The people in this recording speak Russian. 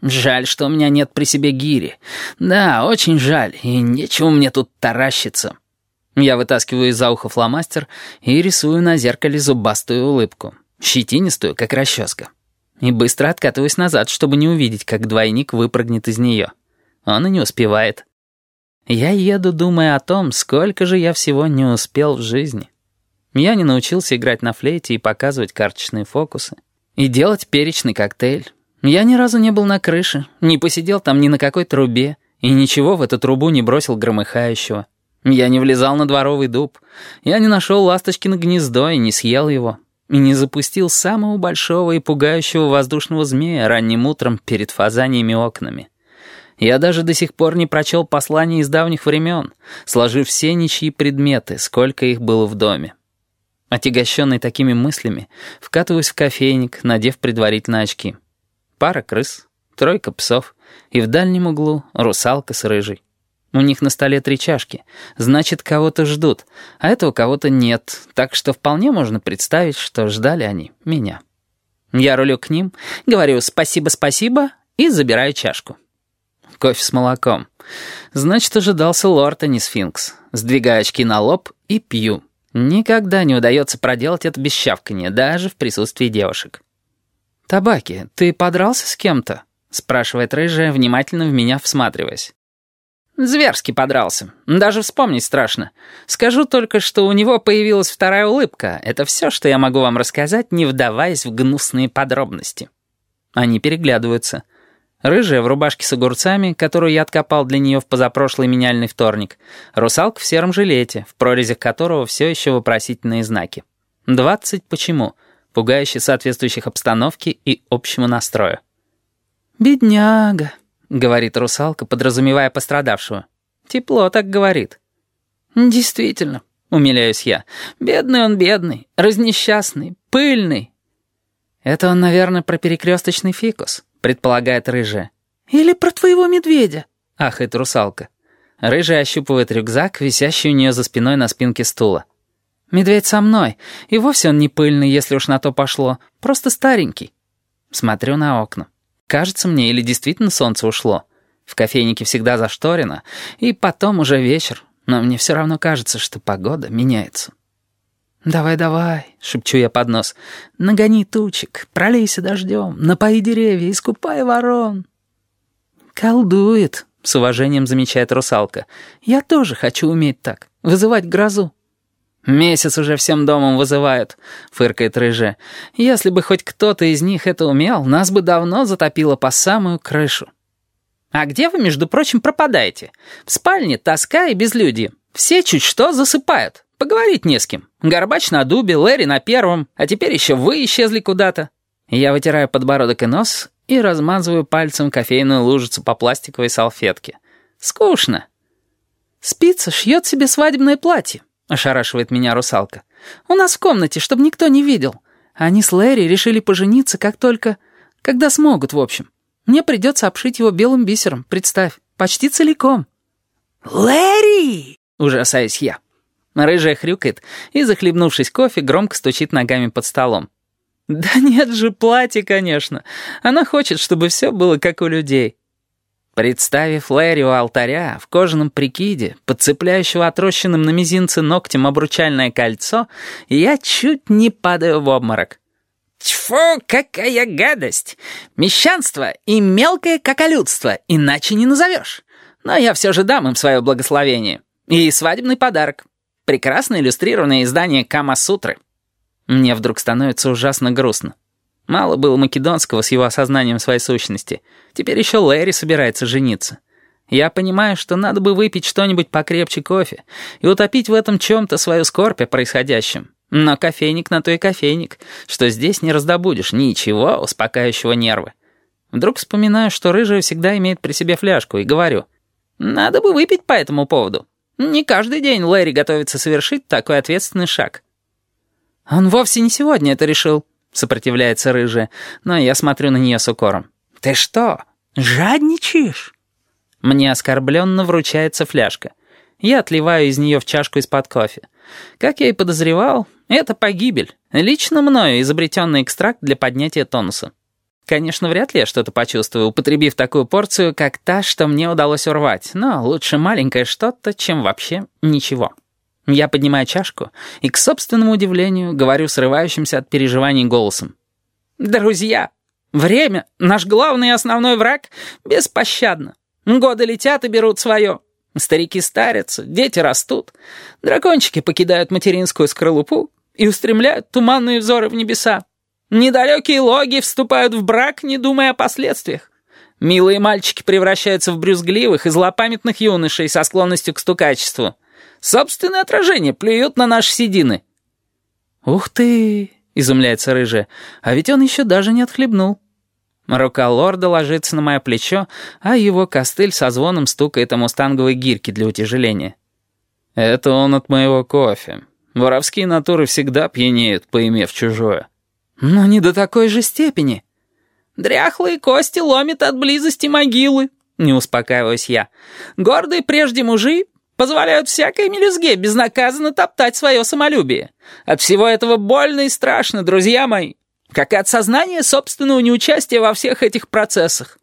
Жаль, что у меня нет при себе гири. Да, очень жаль, и нечего мне тут таращиться. Я вытаскиваю из-за уха фломастер и рисую на зеркале зубастую улыбку, щетинистую, как расческа. И быстро откатываюсь назад, чтобы не увидеть, как двойник выпрыгнет из нее. Он и не успевает. Я еду, думая о том, сколько же я всего не успел в жизни. Я не научился играть на флейте и показывать карточные фокусы. И делать перечный коктейль. Я ни разу не был на крыше, не посидел там ни на какой трубе, и ничего в эту трубу не бросил громыхающего. Я не влезал на дворовый дуб, я не нашел ласточкино гнездо и не съел его, и не запустил самого большого и пугающего воздушного змея ранним утром перед фазаниями окнами. Я даже до сих пор не прочел послание из давних времен, сложив все ничьи предметы, сколько их было в доме. Отягощенный такими мыслями, вкатываюсь в кофейник, надев предварительно очки пара крыс, тройка псов и в дальнем углу русалка с рыжей. У них на столе три чашки, значит, кого-то ждут, а этого кого-то нет, так что вполне можно представить, что ждали они меня. Я рулю к ним, говорю «спасибо-спасибо» и забираю чашку. Кофе с молоком. Значит, ожидался лорд, а не сфинкс. Сдвигаю очки на лоб и пью. Никогда не удается проделать это без щавканья, даже в присутствии девушек. «Табаки, ты подрался с кем-то?» — спрашивает рыжая, внимательно в меня всматриваясь. «Зверски подрался. Даже вспомнить страшно. Скажу только, что у него появилась вторая улыбка. Это все, что я могу вам рассказать, не вдаваясь в гнусные подробности». Они переглядываются. Рыжая в рубашке с огурцами, которую я откопал для нее в позапрошлый меняльный вторник. Русалка в сером жилете, в прорезях которого все еще вопросительные знаки. «Двадцать почему?» Пугающе соответствующих обстановке и общему настрою. «Бедняга», — говорит русалка, подразумевая пострадавшего. «Тепло так говорит». «Действительно», — умиляюсь я. «Бедный он бедный, разнесчастный, пыльный». «Это он, наверное, про перекресточный фикус», — предполагает рыжая. «Или про твоего медведя», — ахает русалка. Рыжая ощупывает рюкзак, висящий у нее за спиной на спинке стула. Медведь со мной, и вовсе он не пыльный, если уж на то пошло, просто старенький. Смотрю на окна. Кажется мне, или действительно солнце ушло. В кофейнике всегда зашторено, и потом уже вечер, но мне все равно кажется, что погода меняется. «Давай-давай», — шепчу я под нос, — «нагони тучек, пролейся дождем, напои деревья, искупай ворон». «Колдует», — с уважением замечает русалка. «Я тоже хочу уметь так, вызывать грозу». «Месяц уже всем домом вызывают», — фыркает Рыже. «Если бы хоть кто-то из них это умел, нас бы давно затопило по самую крышу». «А где вы, между прочим, пропадаете? В спальне тоска и безлюдье. Все чуть что засыпают. Поговорить не с кем. Горбач на дубе, Лэри на первом, а теперь еще вы исчезли куда-то». Я вытираю подбородок и нос и размазываю пальцем кофейную лужицу по пластиковой салфетке. «Скучно». «Спица шьет себе свадебное платье», — ошарашивает меня русалка. «У нас в комнате, чтобы никто не видел. Они с Лэри решили пожениться, как только... Когда смогут, в общем. Мне придется обшить его белым бисером, представь, почти целиком». «Лэри!» — ужасаюсь я. Рыжая хрюкает и, захлебнувшись кофе, громко стучит ногами под столом. «Да нет же, платье, конечно. Она хочет, чтобы все было как у людей». Представив Лэри у алтаря, в кожаном прикиде, подцепляющего отрощенным на мизинце ногтем обручальное кольцо, я чуть не падаю в обморок. «Тьфу, какая гадость! Мещанство и мелкое каколюдство, иначе не назовешь. Но я все же дам им свое благословение. И свадебный подарок. Прекрасно иллюстрированное издание Кама-сутры». Мне вдруг становится ужасно грустно. Мало было Македонского с его осознанием своей сущности. Теперь еще Лэри собирается жениться. Я понимаю, что надо бы выпить что-нибудь покрепче кофе и утопить в этом чем-то свою скорбь о происходящем. Но кофейник на то и кофейник, что здесь не раздобудешь ничего, успокаивающего нервы. Вдруг вспоминаю, что рыжая всегда имеет при себе фляжку, и говорю, «Надо бы выпить по этому поводу. Не каждый день Лэри готовится совершить такой ответственный шаг». «Он вовсе не сегодня это решил», Сопротивляется рыжая, но я смотрю на нее с укором. «Ты что, жадничаешь?» Мне оскорбленно вручается фляжка. Я отливаю из нее в чашку из-под кофе. Как я и подозревал, это погибель. Лично мною изобретенный экстракт для поднятия тонуса. Конечно, вряд ли я что-то почувствую, употребив такую порцию, как та, что мне удалось урвать, но лучше маленькое что-то, чем вообще ничего. Я поднимаю чашку и, к собственному удивлению, говорю срывающимся от переживаний голосом. «Друзья, время, наш главный и основной враг, беспощадно. Годы летят и берут свое. Старики старятся, дети растут. Дракончики покидают материнскую скорлупу и устремляют туманные взоры в небеса. Недалекие логи вступают в брак, не думая о последствиях. Милые мальчики превращаются в брюзгливых и злопамятных юношей со склонностью к стукачеству. Собственное отражение плюют на наши седины». «Ух ты!» — изумляется рыжая. «А ведь он еще даже не отхлебнул». Рука лорда ложится на мое плечо, а его костыль со звоном стукает о мустанговой гирьке для утяжеления. «Это он от моего кофе. Воровские натуры всегда пьянеют, поимев чужое». «Но не до такой же степени». «Дряхлые кости ломят от близости могилы», — не успокаиваюсь я. «Гордые прежде мужи позволяют всякой мелюзге безнаказанно топтать свое самолюбие. От всего этого больно и страшно, друзья мои, как и от сознания собственного неучастия во всех этих процессах.